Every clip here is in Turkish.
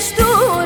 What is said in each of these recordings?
Estou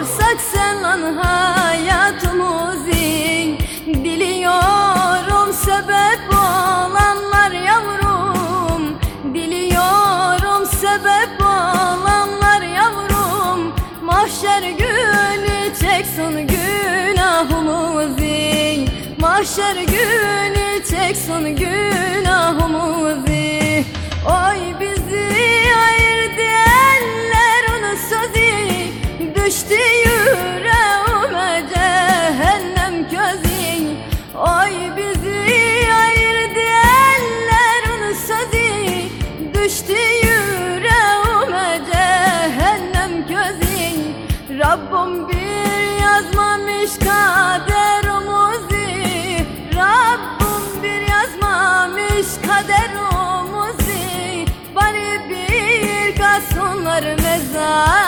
Ay bizi ayırdı eller onu Düştü yüreğime cehennem közü Rabbim bir yazmamış kaderimizi Rabbim bir yazmamış kaderimizi Bari bir kalsınlar mezar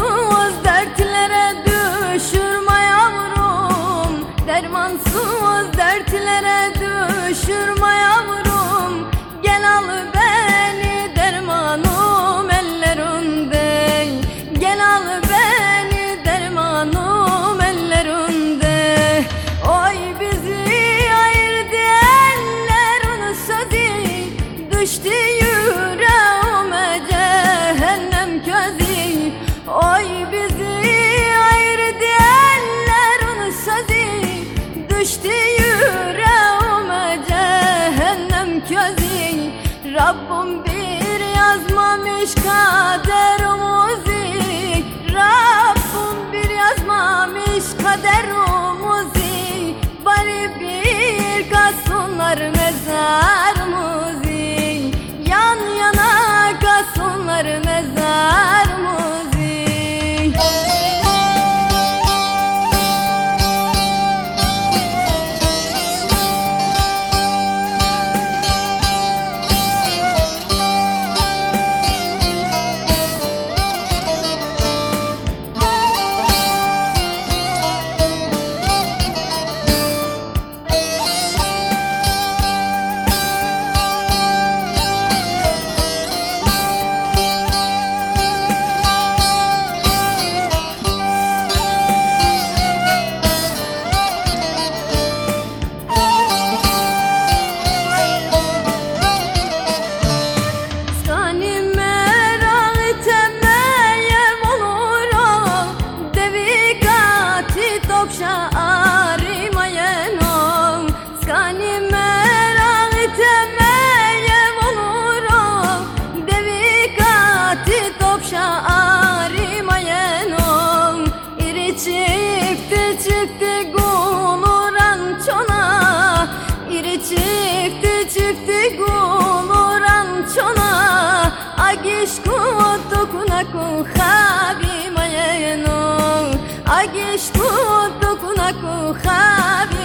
Dermansız dertlere düşürme yavrum. Dermansız dertlere düşürme yavrum. Gel al ben مش قادر مو Αγγίσκω το κουνακό χάβι μαγένο Αγγίσκω το κουνακό χάβι